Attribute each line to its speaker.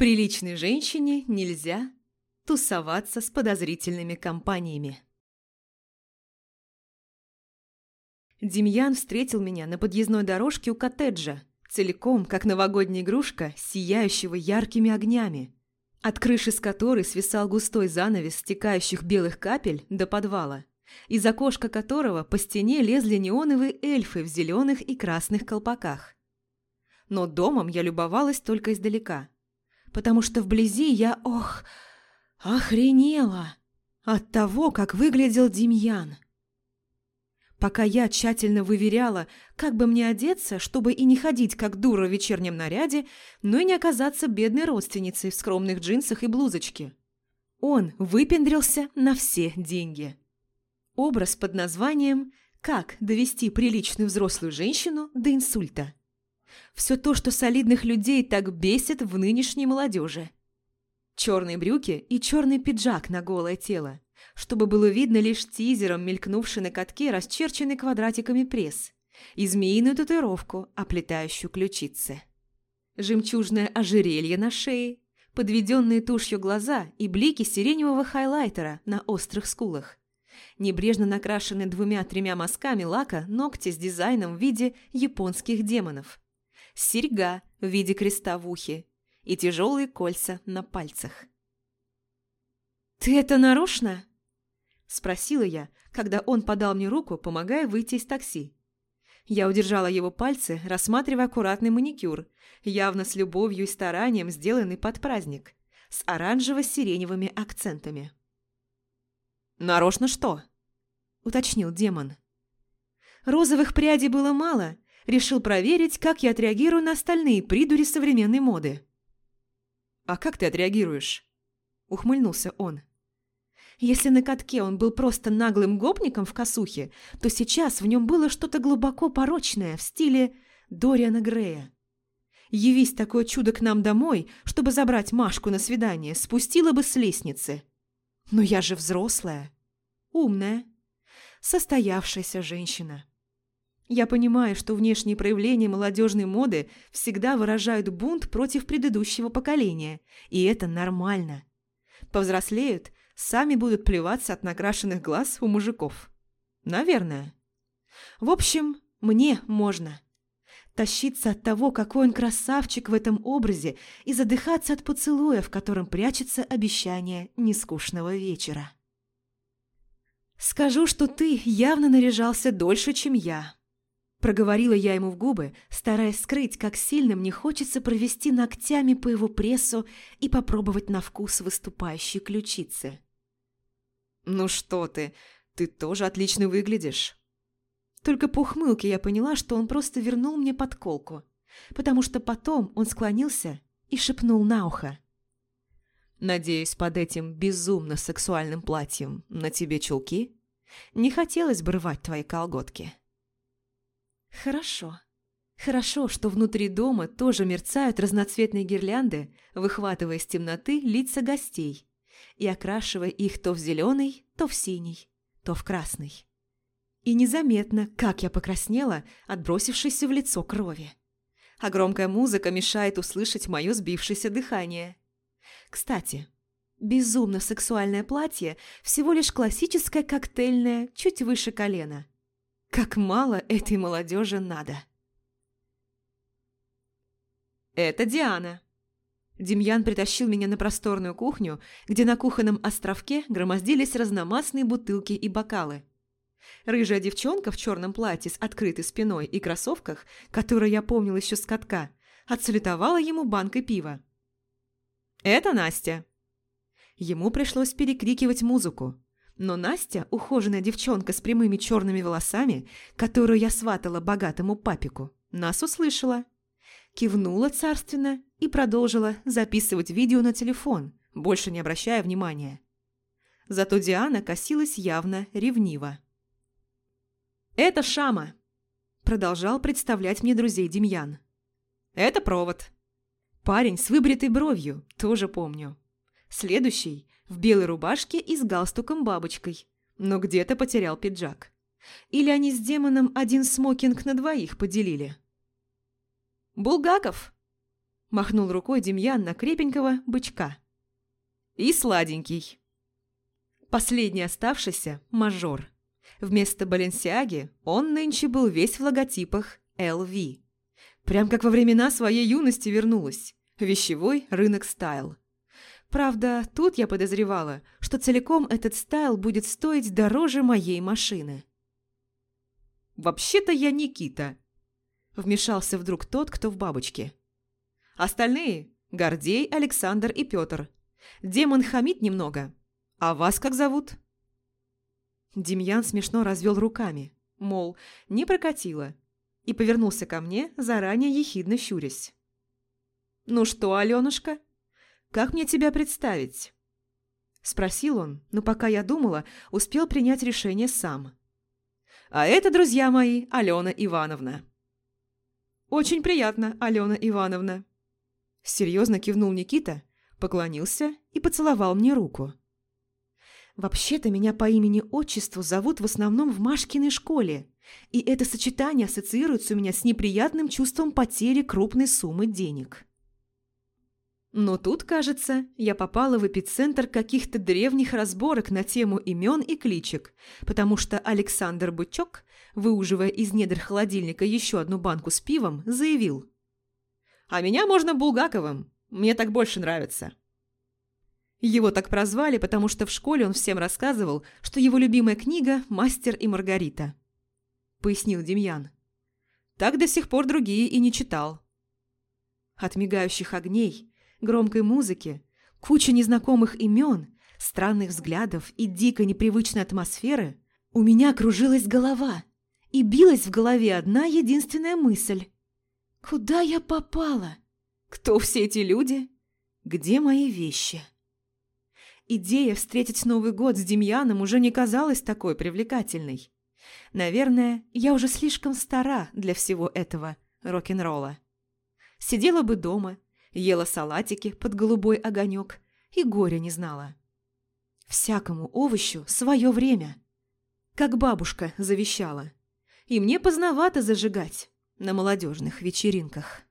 Speaker 1: Приличной женщине нельзя тусоваться с подозрительными компаниями. Демьян встретил меня на подъездной дорожке у коттеджа, целиком, как новогодняя игрушка, сияющего яркими огнями, от крыши с которой свисал густой занавес стекающих белых капель до подвала, из окошка которого по стене лезли неоновые эльфы в зеленых и красных колпаках. Но домом я любовалась только издалека, потому что вблизи я, ох, охренела от того, как выглядел Демьян. Пока я тщательно выверяла, как бы мне одеться, чтобы и не ходить как дура в вечернем наряде, но и не оказаться бедной родственницей в скромных джинсах и блузочке. Он выпендрился на все деньги. Образ под названием «Как довести приличную взрослую женщину до инсульта». Все то, что солидных людей так бесит в нынешней молодежи. Черные брюки и черный пиджак на голое тело чтобы было видно лишь тизером мелькнувший на катке расчерченный квадратиками пресс и змеиную татуировку, оплетающую ключицы. Жемчужное ожерелье на шее, подведенные тушью глаза и блики сиреневого хайлайтера на острых скулах. Небрежно накрашенные двумя-тремя мазками лака ногти с дизайном в виде японских демонов. Серьга в виде креста в ухе и тяжелые кольца на пальцах. «Ты это нарочно?» Спросила я, когда он подал мне руку, помогая выйти из такси. Я удержала его пальцы, рассматривая аккуратный маникюр, явно с любовью и старанием сделанный под праздник, с оранжево-сиреневыми акцентами. «Нарочно что?» – уточнил демон. Розовых прядей было мало, решил проверить, как я отреагирую на остальные придури современной моды. «А как ты отреагируешь?» – ухмыльнулся он. Если на катке он был просто наглым гопником в косухе, то сейчас в нем было что-то глубоко порочное в стиле Дориана Грея. Явись такое чудо к нам домой, чтобы забрать Машку на свидание, спустила бы с лестницы. Но я же взрослая, умная, состоявшаяся женщина. Я понимаю, что внешние проявления молодежной моды всегда выражают бунт против предыдущего поколения, и это нормально. Повзрослеют сами будут плеваться от накрашенных глаз у мужиков. Наверное. В общем, мне можно. Тащиться от того, какой он красавчик в этом образе, и задыхаться от поцелуя, в котором прячется обещание нескучного вечера. «Скажу, что ты явно наряжался дольше, чем я», Проговорила я ему в губы, стараясь скрыть, как сильно мне хочется провести ногтями по его прессу и попробовать на вкус выступающие ключицы. «Ну что ты, ты тоже отлично выглядишь». Только по ухмылке я поняла, что он просто вернул мне подколку, потому что потом он склонился и шепнул на ухо. «Надеюсь, под этим безумно сексуальным платьем на тебе чулки? Не хотелось бы рвать твои колготки». «Хорошо. Хорошо, что внутри дома тоже мерцают разноцветные гирлянды, выхватывая из темноты лица гостей, и окрашивая их то в зеленый, то в синий, то в красный. И незаметно, как я покраснела, отбросившейся в лицо крови. А громкая музыка мешает услышать мое сбившееся дыхание. Кстати, безумно сексуальное платье всего лишь классическое коктейльное, чуть выше колена. Как мало этой молодежи надо. Это Диана. Демьян притащил меня на просторную кухню, где на кухонном островке громоздились разномастные бутылки и бокалы. Рыжая девчонка в черном платье с открытой спиной и кроссовках, которую я помнил еще с катка, отсалютовала ему банкой пива. «Это Настя!» Ему пришлось перекрикивать музыку. Но Настя, ухоженная девчонка с прямыми черными волосами, которую я сватала богатому папику, нас услышала. Кивнула царственно и продолжила записывать видео на телефон, больше не обращая внимания. Зато Диана косилась явно ревниво. «Это Шама», – продолжал представлять мне друзей Демьян. «Это провод». Парень с выбритой бровью, тоже помню. Следующий – в белой рубашке и с галстуком-бабочкой, но где-то потерял пиджак. Или они с демоном один смокинг на двоих поделили. «Булгаков!» – махнул рукой Демьян на крепенького бычка. «И сладенький». Последний оставшийся – мажор. Вместо Баленсиаги он нынче был весь в логотипах LV. Прям как во времена своей юности вернулась. Вещевой рынок стайл. Правда, тут я подозревала, что целиком этот стайл будет стоить дороже моей машины. «Вообще-то я Никита», – вмешался вдруг тот, кто в бабочке. «Остальные – Гордей, Александр и Петр. Демон хамит немного. А вас как зовут?» Демьян смешно развел руками, мол, не прокатило, и повернулся ко мне, заранее ехидно щурясь. «Ну что, Алёнушка, как мне тебя представить?» Спросил он, но пока я думала, успел принять решение сам. «А это, друзья мои, Алена Ивановна». «Очень приятно, Алена Ивановна». Серьезно кивнул Никита, поклонился и поцеловал мне руку. Вообще-то меня по имени-отчеству зовут в основном в Машкиной школе, и это сочетание ассоциируется у меня с неприятным чувством потери крупной суммы денег. Но тут, кажется, я попала в эпицентр каких-то древних разборок на тему имен и кличек, потому что Александр Бычок, выуживая из недр холодильника еще одну банку с пивом, заявил. «А меня можно Булгаковым, мне так больше нравится». Его так прозвали, потому что в школе он всем рассказывал, что его любимая книга «Мастер и Маргарита», – пояснил Демьян. Так до сих пор другие и не читал. От мигающих огней, громкой музыки, кучи незнакомых имен, странных взглядов и дико непривычной атмосферы у меня кружилась голова, и билась в голове одна единственная мысль. Куда я попала? Кто все эти люди? Где мои вещи? Идея встретить Новый год с Демьяном уже не казалась такой привлекательной. Наверное, я уже слишком стара для всего этого рок-н-ролла. Сидела бы дома, ела салатики под голубой огонек и горя не знала. Всякому овощу свое время. Как бабушка завещала. И мне поздновато зажигать на молодежных вечеринках.